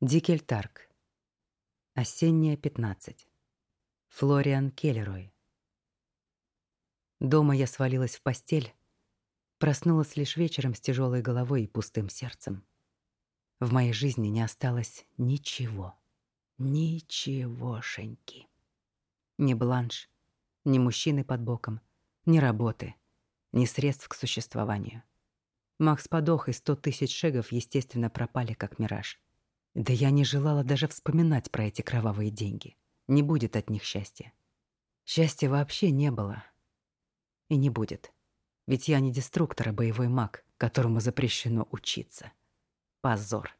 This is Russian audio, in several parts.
Дикельтарк. Осенняя 15. Флориан Келлерой. Дома я свалилась в постель, проснулась лишь вечером с тяжелой головой и пустым сердцем. В моей жизни не осталось ничего. Ничегошеньки. Ни бланш, ни мужчины под боком, ни работы, ни средств к существованию. Макс подох, и сто тысяч шегов, естественно, пропали как мираж. Да я не желала даже вспоминать про эти кровавые деньги. Не будет от них счастья. Счастья вообще не было. И не будет. Ведь я не деструктор, а боевой маг, которому запрещено учиться. Позор.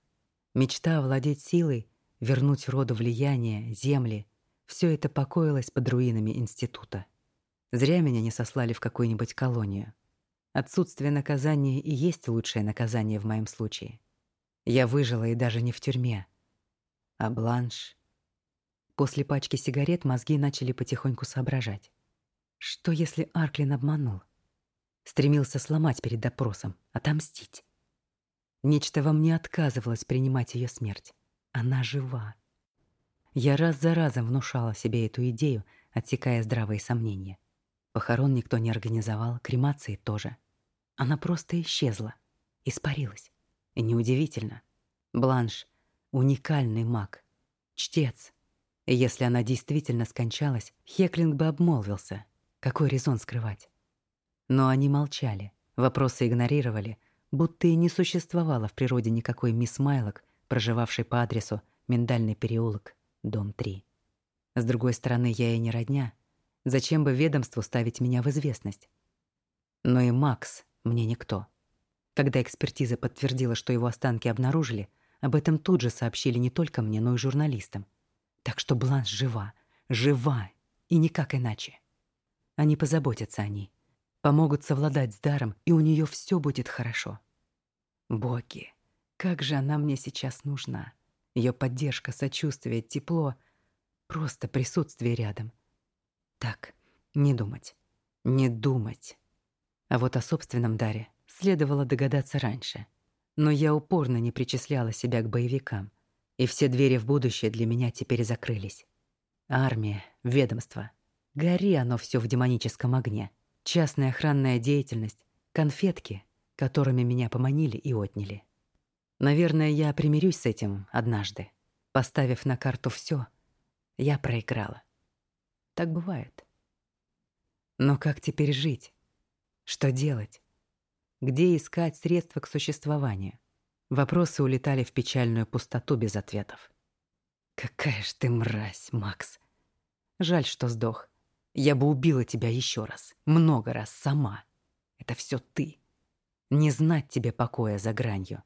Мечта овладеть силой, вернуть роду влияние, земли — все это покоилось под руинами института. Зря меня не сослали в какую-нибудь колонию. Отсутствие наказания и есть лучшее наказание в моем случае. Я выжила и даже не в тюрьме. А бланш... После пачки сигарет мозги начали потихоньку соображать. Что, если Арклин обманул? Стремился сломать перед допросом, отомстить. Нечто во мне отказывалось принимать ее смерть. Она жива. Я раз за разом внушала себе эту идею, отсекая здравые сомнения. Похорон никто не организовал, кремации тоже. Она просто исчезла, испарилась. Неудивительно. Бланш — уникальный маг, чтец. Если она действительно скончалась, Хеклинг бы обмолвился. Какой резон скрывать? Но они молчали, вопросы игнорировали, будто и не существовало в природе никакой мисс Майлок, проживавшей по адресу Миндальный переулок, дом 3. С другой стороны, я и не родня. Зачем бы ведомству ставить меня в известность? Но и Макс мне никто. Когда экспертиза подтвердила, что его останки обнаружили, об этом тут же сообщили не только мне, но и журналистам. Так что Бланш жива, жива, и никак иначе. Они позаботятся о ней, помогут совладать с даром, и у нее все будет хорошо. Боги, как же она мне сейчас нужна. Ее поддержка, сочувствие, тепло, просто присутствие рядом. Так, не думать, не думать. А вот о собственном даре Следовало догадаться раньше. Но я упорно не причисляла себя к боевикам. И все двери в будущее для меня теперь закрылись. Армия, ведомство. Гори оно все в демоническом огне. Частная охранная деятельность, конфетки, которыми меня поманили и отняли. Наверное, я примирюсь с этим однажды. Поставив на карту все, я проиграла. Так бывает. Но как теперь жить? Что делать? Где искать средства к существованию? Вопросы улетали в печальную пустоту без ответов. «Какая ж ты мразь, Макс! Жаль, что сдох. Я бы убила тебя еще раз, много раз, сама. Это все ты. Не знать тебе покоя за гранью».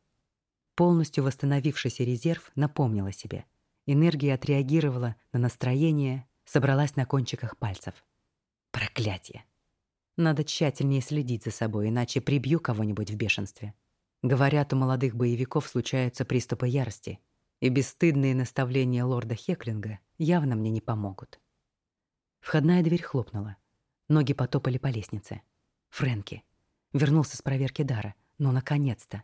Полностью восстановившийся резерв напомнила себе. Энергия отреагировала на настроение, собралась на кончиках пальцев. Проклятие! Надо тщательнее следить за собой, иначе прибью кого-нибудь в бешенстве. Говорят, у молодых боевиков случаются приступы ярости, и бесстыдные наставления лорда Хеклинга явно мне не помогут. Входная дверь хлопнула. Ноги потопали по лестнице. Фрэнки. Вернулся с проверки дара. но ну, наконец-то.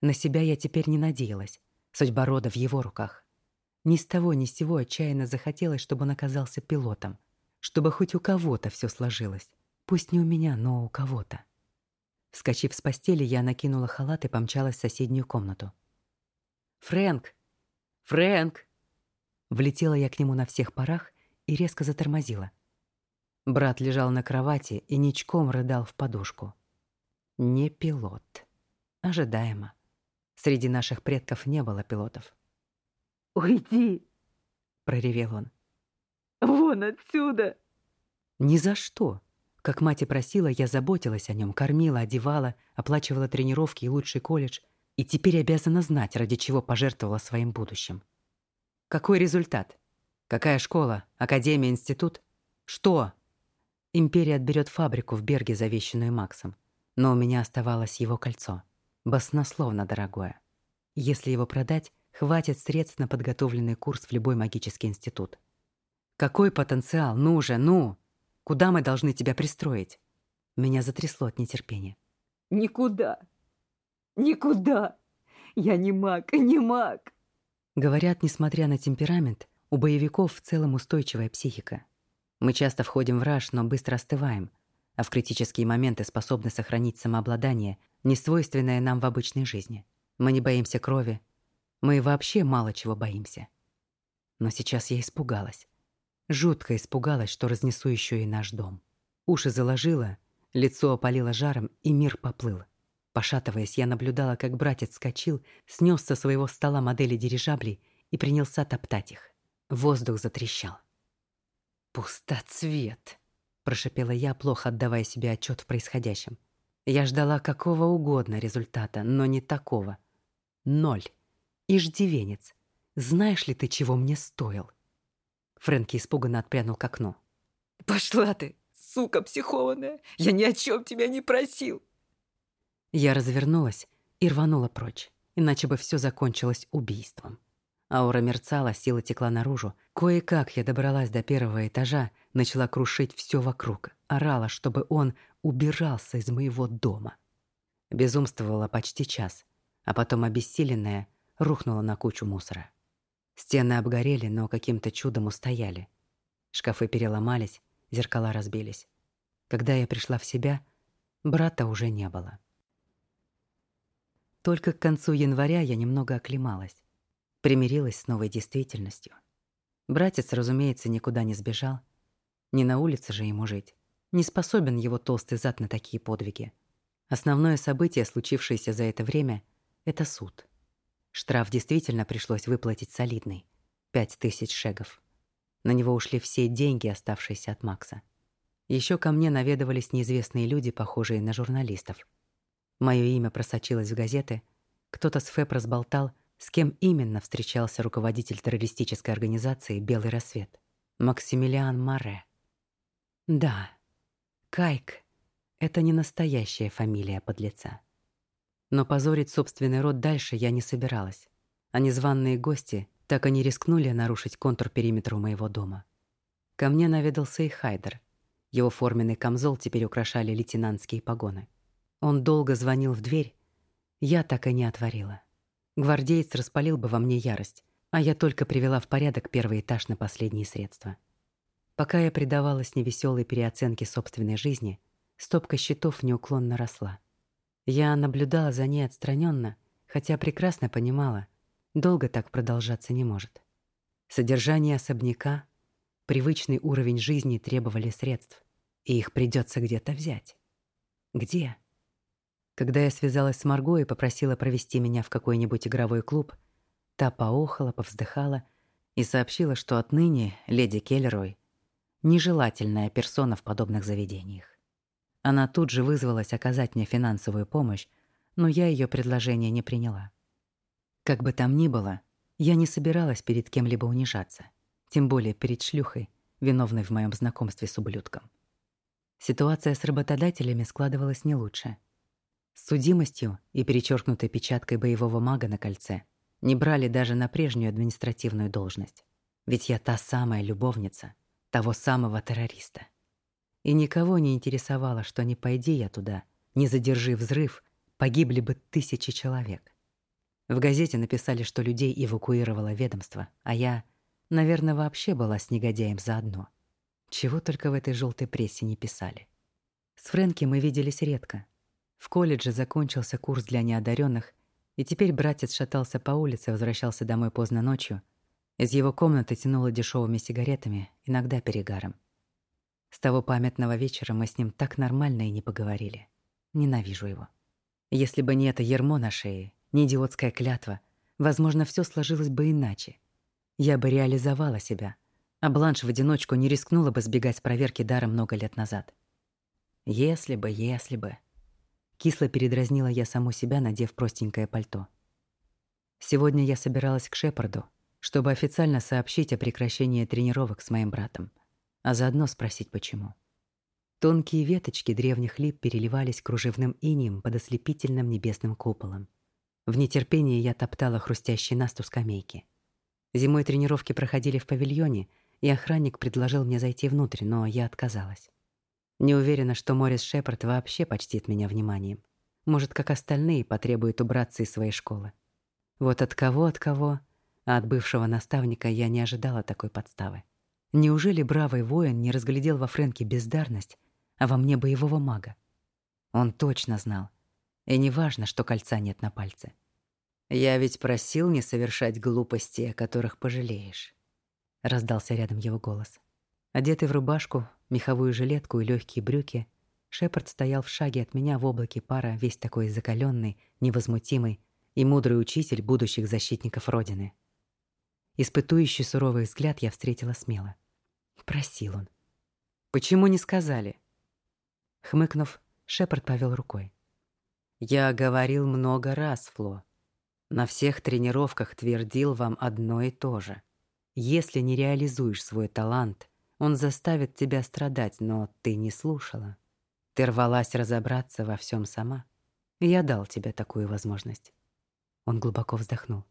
На себя я теперь не надеялась. Судьба рода в его руках. Ни с того ни с сего отчаянно захотелось, чтобы он оказался пилотом. Чтобы хоть у кого-то все сложилось. Пусть не у меня, но у кого-то. Вскочив с постели, я накинула халат и помчалась в соседнюю комнату. «Фрэнк! Фрэнк!» Влетела я к нему на всех парах и резко затормозила. Брат лежал на кровати и ничком рыдал в подушку. Не пилот. Ожидаемо. Среди наших предков не было пилотов. «Уйди!» — проревел он. «Вон отсюда!» «Ни за что!» Как мать и просила, я заботилась о нем, кормила, одевала, оплачивала тренировки и лучший колледж, и теперь обязана знать, ради чего пожертвовала своим будущим. Какой результат? Какая школа? Академия, институт? Что? Империя отберет фабрику в Берге, завещанную Максом. Но у меня оставалось его кольцо. Баснословно дорогое. Если его продать, хватит средств на подготовленный курс в любой магический институт. Какой потенциал? Ну же, ну! Куда мы должны тебя пристроить?» Меня затрясло от нетерпения. «Никуда! Никуда! Я не маг, не маг!» Говорят, несмотря на темперамент, у боевиков в целом устойчивая психика. Мы часто входим в раж, но быстро остываем, а в критические моменты способны сохранить самообладание, несвойственное нам в обычной жизни. Мы не боимся крови. Мы вообще мало чего боимся. Но сейчас я испугалась. Жутко испугалась, что разнесу еще и наш дом. Уши заложило, лицо опалило жаром, и мир поплыл. Пошатываясь, я наблюдала, как братец скочил, снес со своего стола модели дирижаблей и принялся топтать их. Воздух затрещал. «Пустоцвет!» прошипела я, плохо отдавая себе отчет в происходящем. Я ждала какого угодно результата, но не такого. Ноль. Иждивенец. Знаешь ли ты, чего мне стоил? Фрэнки испуганно отпрянул к окну. «Пошла ты, сука психованная! Я ни о чем тебя не просил!» Я развернулась и рванула прочь, иначе бы все закончилось убийством. Аура мерцала, сила текла наружу. Кое-как я добралась до первого этажа, начала крушить все вокруг. Орала, чтобы он убирался из моего дома. Безумствовала почти час, а потом, обессиленная, рухнула на кучу мусора. Стены обгорели, но каким-то чудом устояли. Шкафы переломались, зеркала разбились. Когда я пришла в себя, брата уже не было. Только к концу января я немного оклемалась. Примирилась с новой действительностью. Братец, разумеется, никуда не сбежал. Не на улице же ему жить. Не способен его толстый зад на такие подвиги. Основное событие, случившееся за это время, — это суд. Штраф действительно пришлось выплатить солидный — пять тысяч шегов. На него ушли все деньги, оставшиеся от Макса. Еще ко мне наведывались неизвестные люди, похожие на журналистов. Мое имя просочилось в газеты, кто-то с ФЭП разболтал — с кем именно встречался руководитель террористической организации «Белый рассвет»? Максимилиан Маре. Да, Кайк — это не настоящая фамилия подлеца. Но позорить собственный род дальше я не собиралась. А незваные гости так и не рискнули нарушить контур периметра моего дома. Ко мне наведался и Хайдер. Его форменный камзол теперь украшали лейтенантские погоны. Он долго звонил в дверь, я так и не отворила. Гвардеец распалил бы во мне ярость, а я только привела в порядок первый этаж на последние средства. Пока я предавалась невеселой переоценке собственной жизни, стопка счетов неуклонно росла. Я наблюдала за ней отстраненно, хотя прекрасно понимала, долго так продолжаться не может. Содержание особняка, привычный уровень жизни требовали средств, и их придется где-то взять. Где? Когда я связалась с Марго и попросила провести меня в какой-нибудь игровой клуб, та поохала, повздыхала и сообщила, что отныне леди Келлерой — нежелательная персона в подобных заведениях. Она тут же вызвалась оказать мне финансовую помощь, но я ее предложение не приняла. Как бы там ни было, я не собиралась перед кем-либо унижаться, тем более перед шлюхой, виновной в моем знакомстве с ублюдком. Ситуация с работодателями складывалась не лучше — с судимостью и перечеркнутой печаткой боевого мага на кольце не брали даже на прежнюю административную должность. Ведь я та самая любовница того самого террориста. И никого не интересовало, что не пойди я туда, не задержи взрыв, погибли бы тысячи человек. В газете написали, что людей эвакуировало ведомство, а я, наверное, вообще была с негодяем заодно. Чего только в этой желтой прессе не писали. С Фрэнки мы виделись редко, в колледже закончился курс для неодаренных, и теперь братец шатался по улице, возвращался домой поздно ночью. Из его комнаты тянуло дешевыми сигаретами, иногда перегаром. С того памятного вечера мы с ним так нормально и не поговорили. Ненавижу его. Если бы не это ермо на шее, не идиотская клятва, возможно, все сложилось бы иначе. Я бы реализовала себя, а Бланш в одиночку не рискнула бы сбегать с проверки дара много лет назад. Если бы, если бы... Кисло передразнила я саму себя, надев простенькое пальто. Сегодня я собиралась к Шепарду, чтобы официально сообщить о прекращении тренировок с моим братом, а заодно спросить, почему. Тонкие веточки древних лип переливались кружевным инием под ослепительным небесным куполом. В нетерпении я топтала хрустящий наст у скамейки. Зимой тренировки проходили в павильоне, и охранник предложил мне зайти внутрь, но я отказалась. Не уверена, что Морис Шепард вообще почтит меня вниманием. Может, как остальные, потребует убраться из своей школы. Вот от кого, от кого, А от бывшего наставника я не ожидала такой подставы. Неужели бравый воин не разглядел во Фрэнке бездарность, а во мне боевого мага? Он точно знал. И не важно, что кольца нет на пальце. «Я ведь просил не совершать глупости, о которых пожалеешь», — раздался рядом его голос. Одетый в рубашку, меховую жилетку и легкие брюки, Шепард стоял в шаге от меня в облаке пара, весь такой закаленный, невозмутимый и мудрый учитель будущих защитников Родины. Испытующий суровый взгляд я встретила смело. Просил он. «Почему не сказали?» Хмыкнув, Шепард повел рукой. «Я говорил много раз, Фло. На всех тренировках твердил вам одно и то же. Если не реализуешь свой талант, он заставит тебя страдать, но ты не слушала. Ты рвалась разобраться во всем сама. Я дал тебе такую возможность. Он глубоко вздохнул.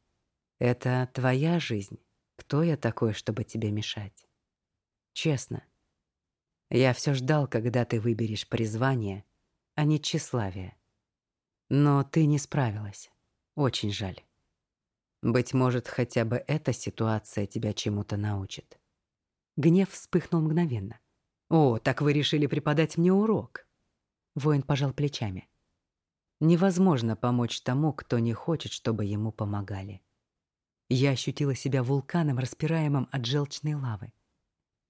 Это твоя жизнь. Кто я такой, чтобы тебе мешать? Честно. Я все ждал, когда ты выберешь призвание, а не тщеславие. Но ты не справилась. Очень жаль. Быть может, хотя бы эта ситуация тебя чему-то научит. Гнев вспыхнул мгновенно. «О, так вы решили преподать мне урок?» Воин пожал плечами. «Невозможно помочь тому, кто не хочет, чтобы ему помогали». Я ощутила себя вулканом, распираемым от желчной лавы.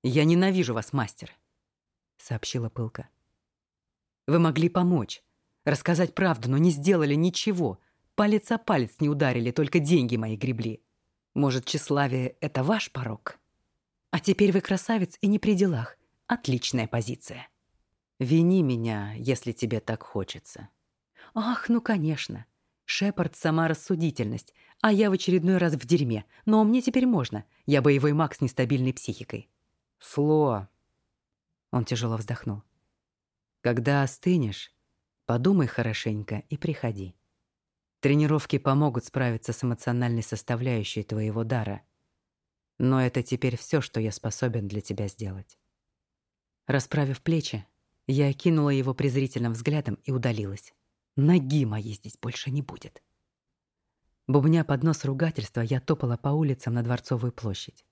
«Я ненавижу вас, мастер», — сообщила пылка. «Вы могли помочь, рассказать правду, но не сделали ничего, Палец о палец не ударили, только деньги мои гребли. Может, тщеславие — это ваш порог? А теперь вы красавец и не при делах. Отличная позиция. Вини меня, если тебе так хочется. Ах, ну, конечно. Шепард — сама рассудительность, а я в очередной раз в дерьме. Но мне теперь можно. Я боевой маг с нестабильной психикой. Фло. Он тяжело вздохнул. Когда остынешь, подумай хорошенько и приходи. Тренировки помогут справиться с эмоциональной составляющей твоего дара. Но это теперь все, что я способен для тебя сделать. Расправив плечи, я окинула его презрительным взглядом и удалилась. Ноги моей здесь больше не будет. Бубня под нос ругательства, я топала по улицам на Дворцовую площадь.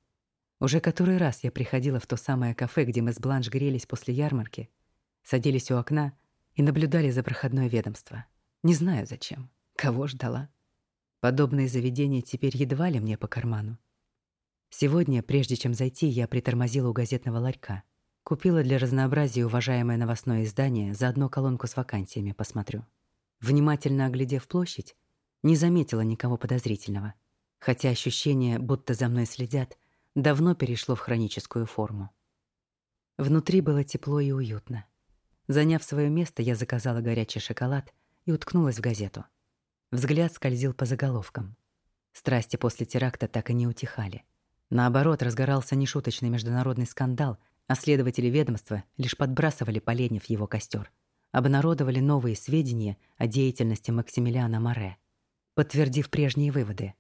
Уже который раз я приходила в то самое кафе, где мы с Бланш грелись после ярмарки, садились у окна и наблюдали за проходное ведомство. Не знаю зачем. Кого ждала? Подобные заведения теперь едва ли мне по карману. Сегодня, прежде чем зайти, я притормозила у газетного ларька. Купила для разнообразия уважаемое новостное издание, заодно колонку с вакансиями посмотрю. Внимательно оглядев площадь, не заметила никого подозрительного, хотя ощущение, будто за мной следят, давно перешло в хроническую форму. Внутри было тепло и уютно. Заняв свое место, я заказала горячий шоколад и уткнулась в газету. Взгляд скользил по заголовкам. Страсти после теракта так и не утихали. Наоборот, разгорался нешуточный международный скандал, а следователи ведомства лишь подбрасывали поленьев его костер, обнародовали новые сведения о деятельности Максимилиана Море, подтвердив прежние выводы.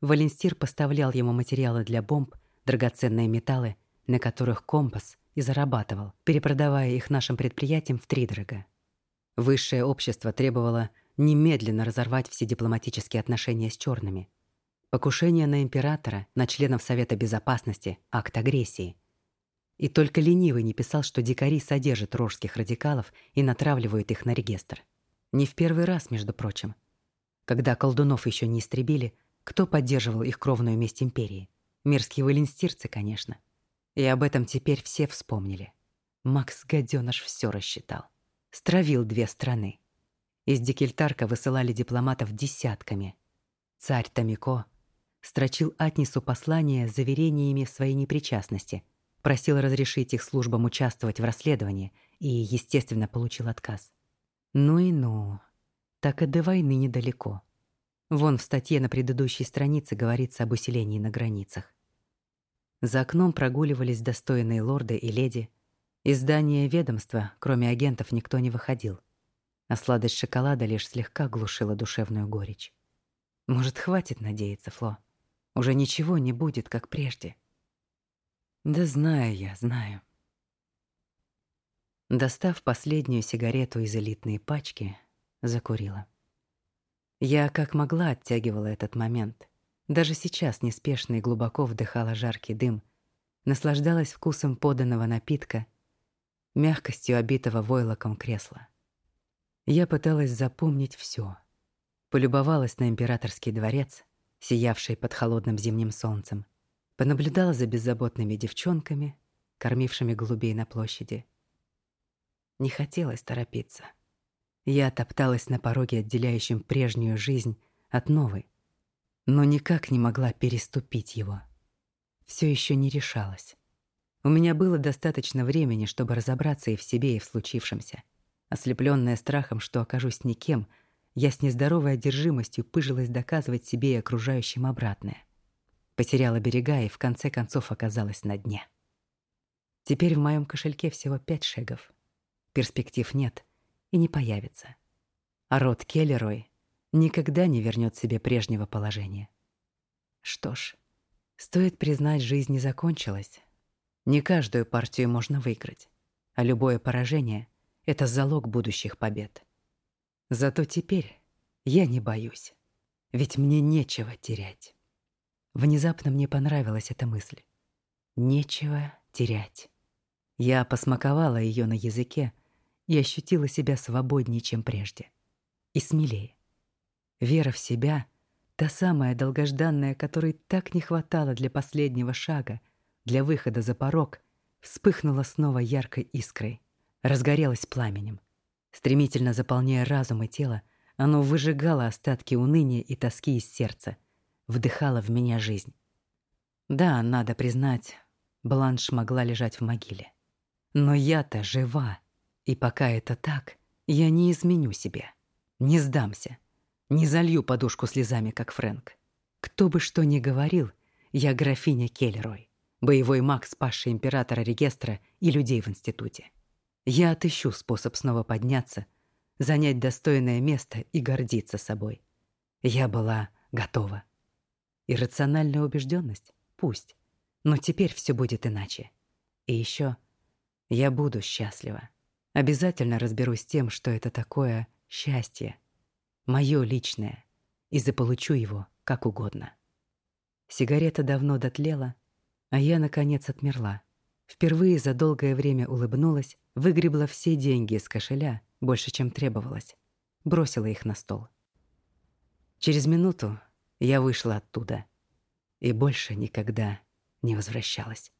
Валенстир поставлял ему материалы для бомб, драгоценные металлы, на которых компас и зарабатывал, перепродавая их нашим предприятиям втридорога. Высшее общество требовало немедленно разорвать все дипломатические отношения с черными. Покушение на императора, на членов Совета Безопасности, акт агрессии. И только ленивый не писал, что дикари содержат рожских радикалов и натравливают их на регистр. Не в первый раз, между прочим. Когда колдунов еще не истребили, кто поддерживал их кровную месть империи? Мерзкие валенстирцы, конечно. И об этом теперь все вспомнили. Макс Гадёныш все рассчитал. Стравил две страны. Из Дикельтарка высылали дипломатов десятками. Царь Тамико строчил Атнису послания с заверениями в своей непричастности, просил разрешить их службам участвовать в расследовании и, естественно, получил отказ. Ну и ну, так и до войны недалеко. Вон в статье на предыдущей странице говорится об усилении на границах. За окном прогуливались достойные лорды и леди. Из здания ведомства, кроме агентов, никто не выходил — а сладость шоколада лишь слегка глушила душевную горечь. Может, хватит надеяться, Фло? Уже ничего не будет, как прежде. Да знаю я, знаю. Достав последнюю сигарету из элитной пачки, закурила. Я как могла оттягивала этот момент. Даже сейчас неспешно и глубоко вдыхала жаркий дым, наслаждалась вкусом поданного напитка, мягкостью обитого войлоком кресла. Я пыталась запомнить все, Полюбовалась на императорский дворец, сиявший под холодным зимним солнцем, понаблюдала за беззаботными девчонками, кормившими голубей на площади. Не хотелось торопиться. Я топталась на пороге, отделяющем прежнюю жизнь от новой, но никак не могла переступить его. Все еще не решалась. У меня было достаточно времени, чтобы разобраться и в себе, и в случившемся. Ослепленная страхом, что окажусь никем, я с нездоровой одержимостью пыжилась доказывать себе и окружающим обратное. Потеряла берега и в конце концов оказалась на дне. Теперь в моем кошельке всего пять шегов. Перспектив нет и не появится. А род Келлерой никогда не вернет себе прежнего положения. Что ж, стоит признать, жизнь не закончилась. Не каждую партию можно выиграть, а любое поражение — это залог будущих побед. Зато теперь я не боюсь, ведь мне нечего терять. Внезапно мне понравилась эта мысль. Нечего терять. Я посмаковала ее на языке и ощутила себя свободнее, чем прежде. И смелее. Вера в себя — та самая долгожданная, которой так не хватало для последнего шага, для выхода за порог, вспыхнула снова яркой искрой, разгорелась пламенем. Стремительно заполняя разум и тело, оно выжигало остатки уныния и тоски из сердца, вдыхало в меня жизнь. Да, надо признать, Бланш могла лежать в могиле. Но я-то жива, и пока это так, я не изменю себе, не сдамся, не залью подушку слезами, как Фрэнк. Кто бы что ни говорил, я графиня Келлерой, боевой маг, спасший императора Регестра и людей в институте. Я отыщу способ снова подняться, занять достойное место и гордиться собой. Я была готова. Иррациональная убежденность? Пусть. Но теперь все будет иначе. И еще я буду счастлива. Обязательно разберусь с тем, что это такое счастье. Мое личное. И заполучу его как угодно. Сигарета давно дотлела, а я, наконец, отмерла. Впервые за долгое время улыбнулась, выгребла все деньги из кошеля, больше, чем требовалось, бросила их на стол. Через минуту я вышла оттуда и больше никогда не возвращалась.